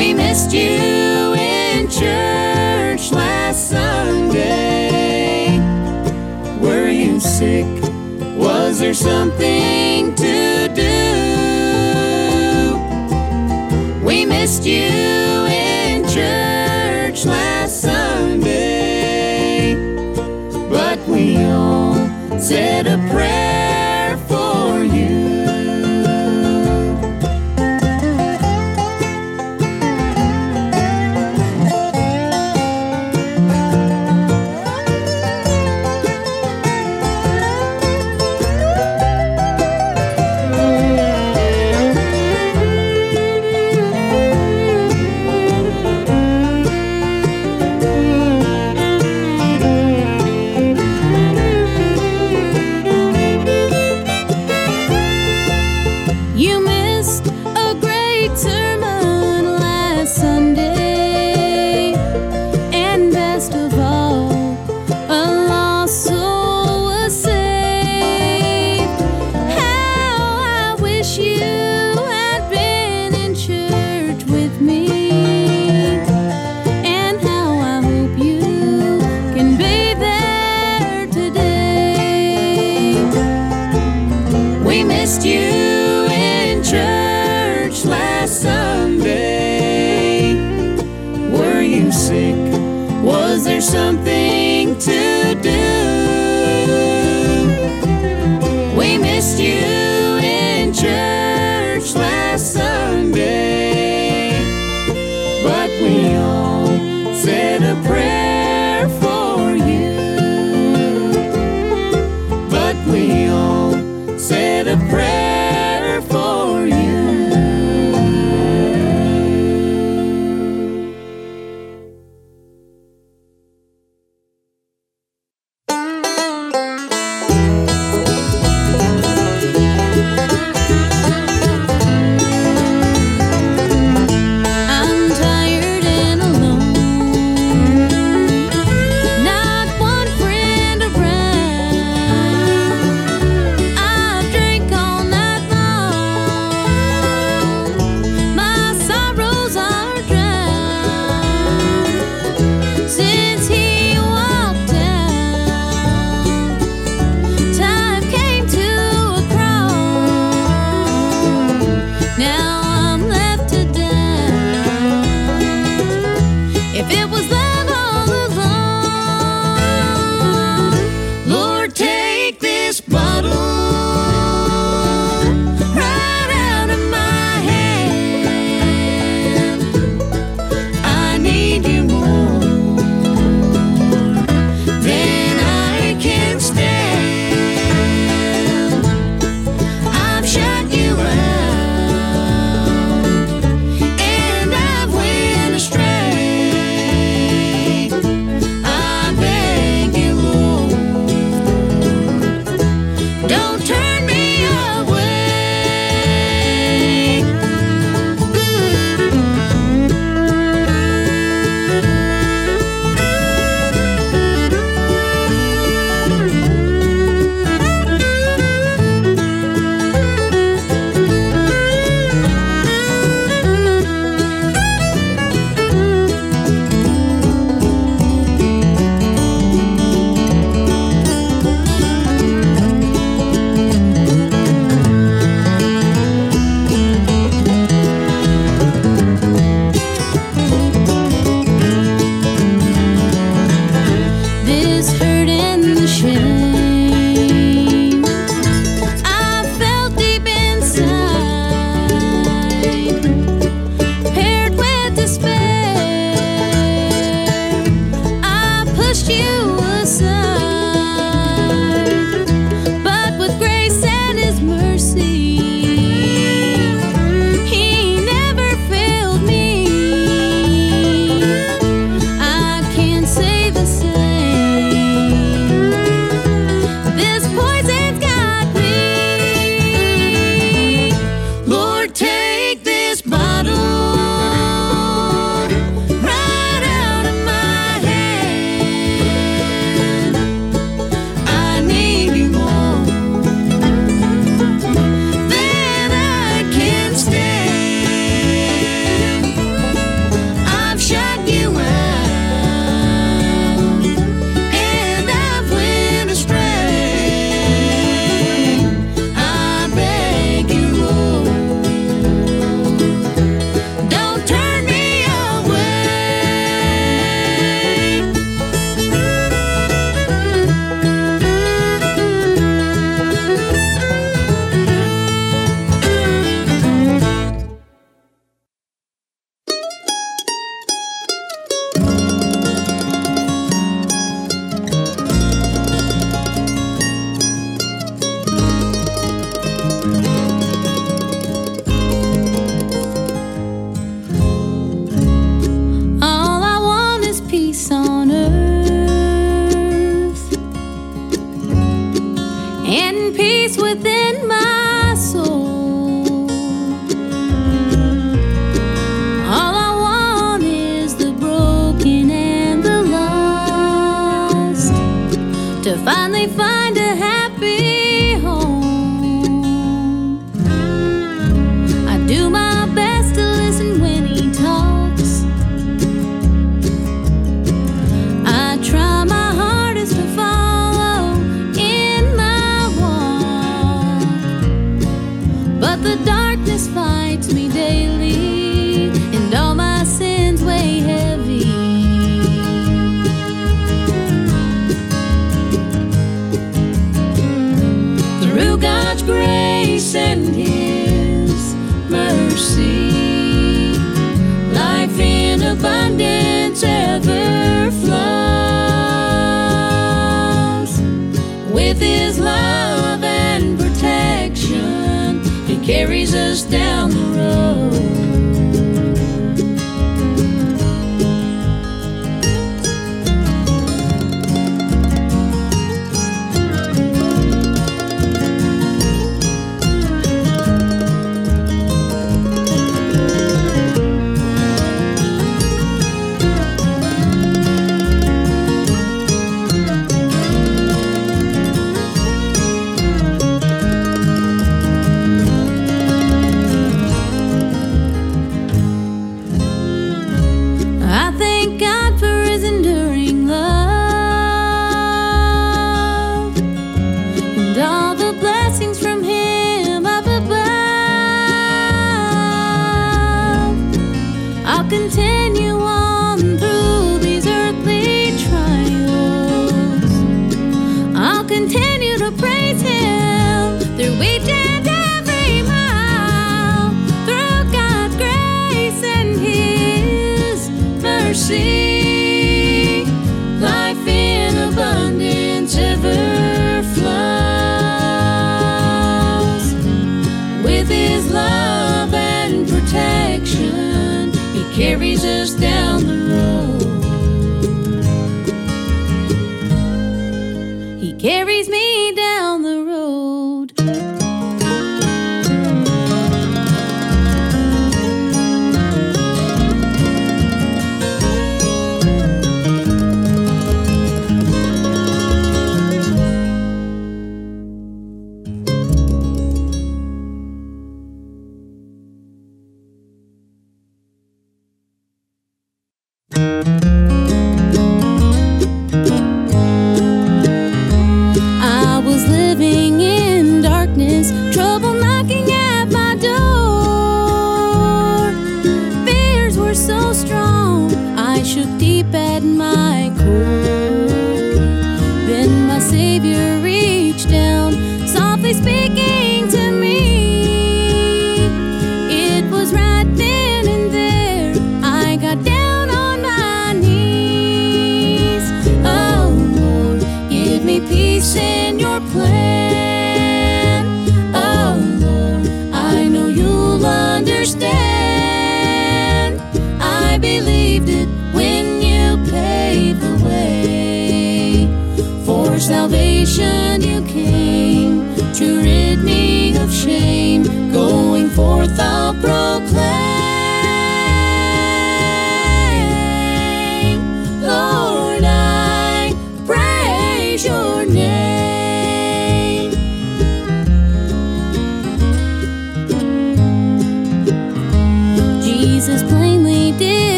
We missed you in church last Sunday. Were you sick? Was there something to do? We missed you in church last Sunday, but we all said a prayer.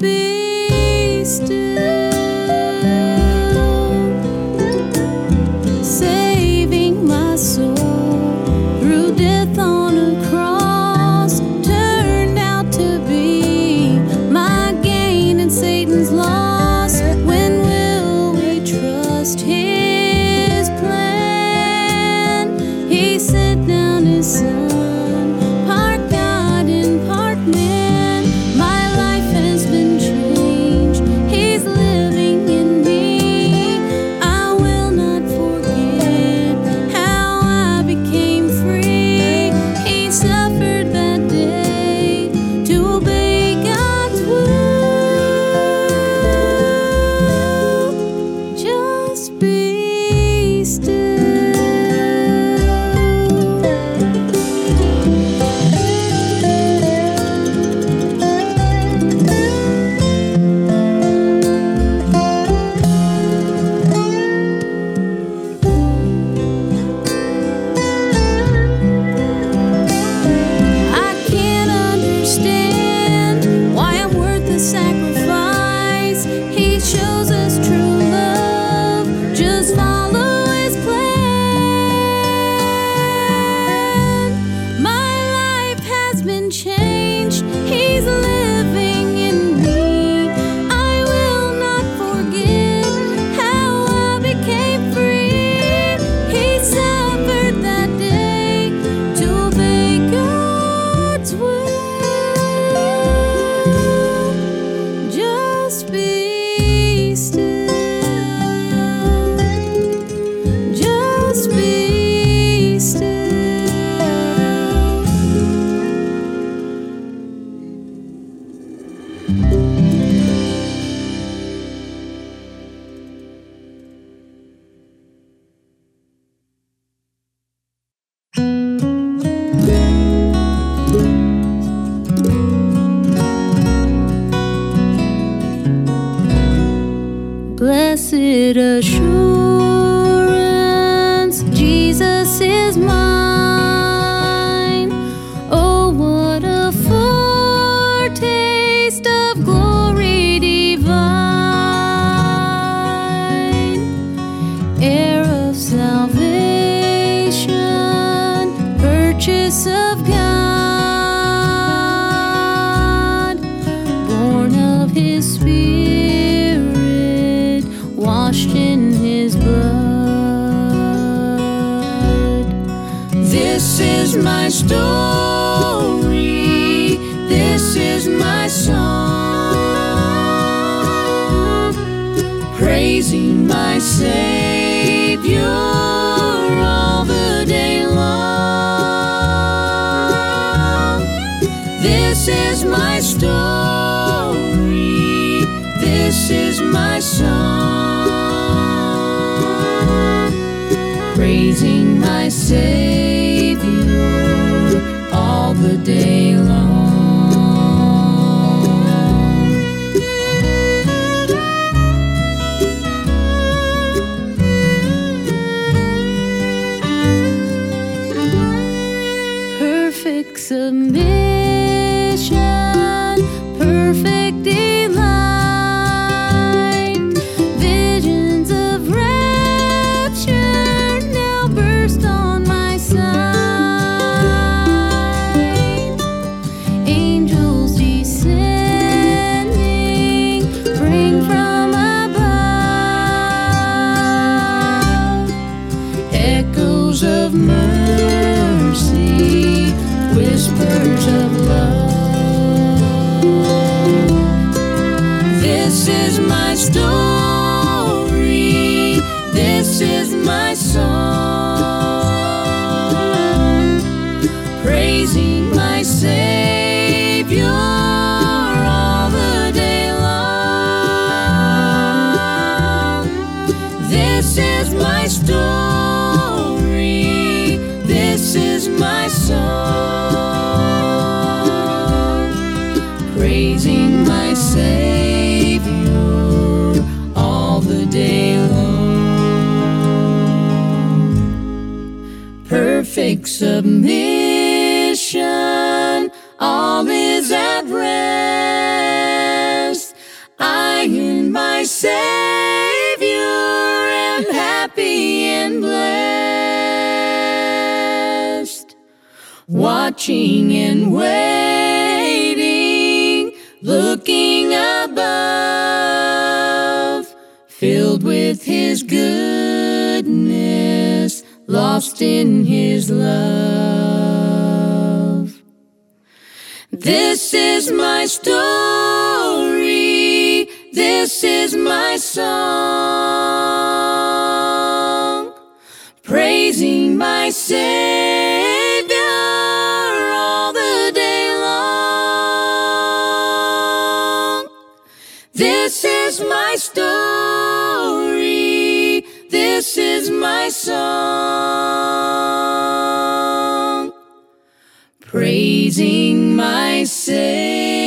Be still. Submission, perfect submission, all is at rest. I in my Savior am happy and blessed, watching and waiting, looking above, filled with His good lost in his love. This is my story, this is my song, praising my Savior all the day long. This is my story. This is my song. my savior.